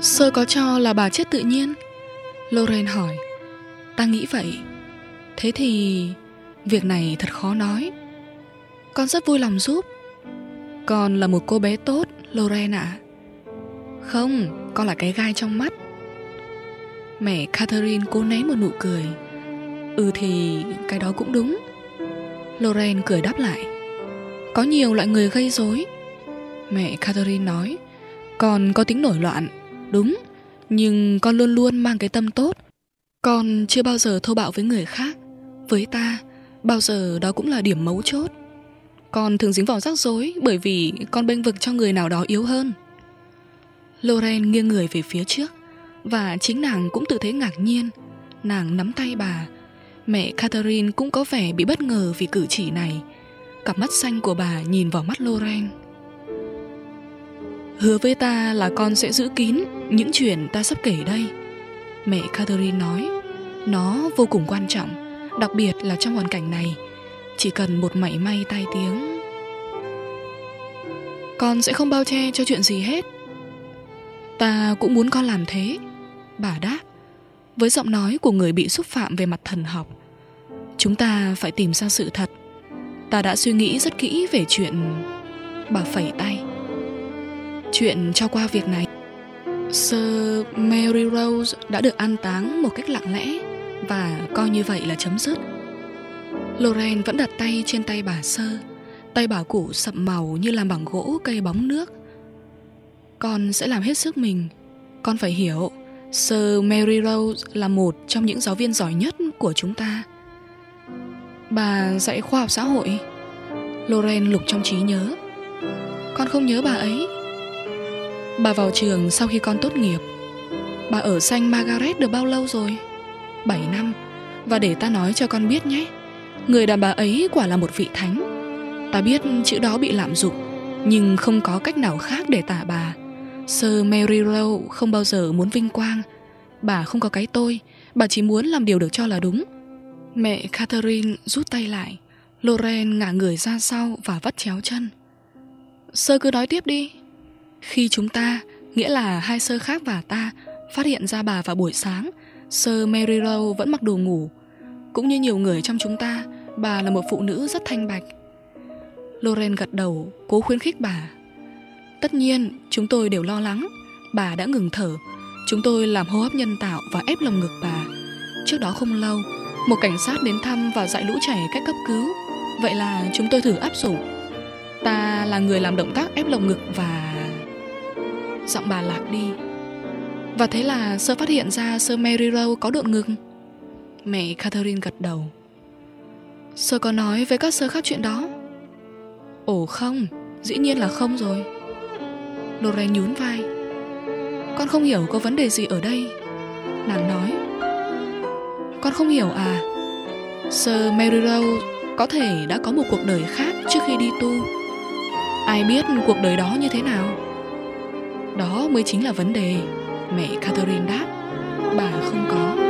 Sơ có cho là bà chết tự nhiên? Loren hỏi. Ta nghĩ vậy. Thế thì Việc này thật khó nói. Con rất vui lòng giúp. Con là một cô bé tốt, Loren ạ. Không, Con là cái gai trong mắt. Mẹ Catherine cố nén một nụ cười. Ừ thì, cái đó cũng đúng. Loren cười đáp lại. Có nhiều loại người gây rối. Mẹ Catherine nói, Con có tính nổi loạn. Đúng, Nhưng con luôn luôn mang cái tâm tốt. Con chưa bao giờ thô bạo với người khác. Với ta, Bao giờ đó cũng là điểm mấu chốt. Con thường dính vào rắc rối Bởi vì con bênh vực cho người nào đó yếu hơn. Loren nghiêng người về phía trước, Và chính nàng cũng tự thấy ngạc nhiên. Nàng nắm tay bà. Mẹ Catherine cũng có vẻ bị bất ngờ vì cử chỉ này. Cặp mắt xanh của bà nhìn vào mắt Loren Hứa với ta là con sẽ giữ kín những chuyện ta sắp kể đây. Mẹ Catherine nói, Nó vô cùng quan trọng, Đặc biệt là trong hoàn cảnh này. Chỉ cần một mảy may tai tiếng, Con sẽ không bao che cho chuyện gì hết. Ta cũng muốn con làm thế, Bà đáp, Với giọng nói của người bị xúc phạm về mặt thần học. Chúng ta phải tìm ra sự thật. Ta đã suy nghĩ rất kỹ về chuyện Bà phẩy tay. Chuyện cho qua việc này. Sir Mary Rose đã được an táng một cách lặng lẽ Và coi như vậy là chấm dứt. Loren vẫn đặt tay trên tay bà Sơ Tay bà cụ sậm màu như làm bằng gỗ cây bóng nước. Con sẽ làm hết sức mình. Con phải hiểu, Sir Mary Rose là một trong những giáo viên giỏi nhất của chúng ta. Bà dạy khoa học xã hội. Loren lục trong trí nhớ. Con không nhớ bà ấy. Bà vào trường sau khi con tốt nghiệp. Bà ở xanh Margaret được bao lâu rồi? 7 năm. Và để ta nói cho con biết nhé, Người đàn bà ấy quả là một vị thánh. Ta biết chữ đó bị lạm dụng, Nhưng không có cách nào khác để tả bà. Sir Mary Rowe không bao giờ muốn vinh quang. Bà không có cái tôi, Bà chỉ muốn làm điều được cho là đúng. Mẹ Catherine rút tay lại. Loren ngả người ra sau và vắt chéo chân. Sơ cứ nói tiếp đi khi chúng ta, nghĩa là hai sơ khác và ta, phát hiện ra bà vào buổi sáng, sơ Mary Rowe vẫn mặc đồ ngủ. Cũng như nhiều người trong chúng ta, bà là một phụ nữ rất thanh bạch. Loren gật đầu, cố khuyến khích bà. Tất nhiên, chúng tôi đều lo lắng. Bà đã ngừng thở. Chúng tôi làm hô hấp nhân tạo và ép lồng ngực bà. Trước đó không lâu, một cảnh sát đến thăm và dạy lũ trẻ cách cấp cứu. Vậy là chúng tôi thử áp dụng. Ta là người làm động tác ép lồng ngực và Giọng bà lạc đi. Và thế là sơ phát hiện ra sơ Mary Rowe có độn ngực. Mẹ Catherine gật đầu. Sơ có nói với các sơ khác chuyện đó. Ồ không, Dĩ nhiên là không rồi. Lorraine nhún vai. Con không hiểu có vấn đề gì ở đây. Nàng nói. Con không hiểu à. Sơ Mary Rowe có thể đã có một cuộc đời khác trước khi đi tu. Ai biết cuộc đời đó như thế nào? Đó mới chính là vấn đề. Mẹ Catherine đáp Bà không có.